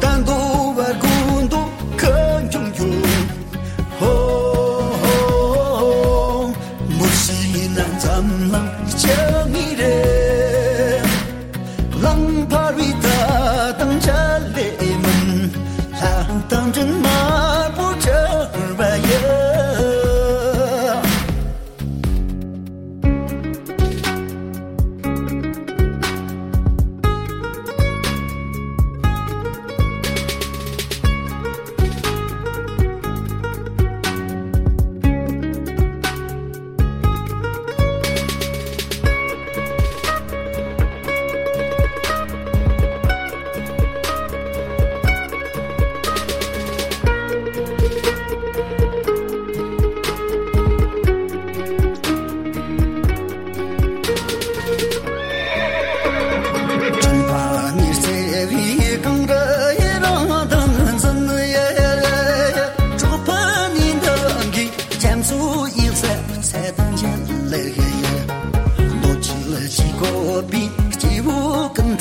但都把孤独扛永久，哦哦哦！莫西难咱们一家人，浪帕瑞达当家里门，当当真。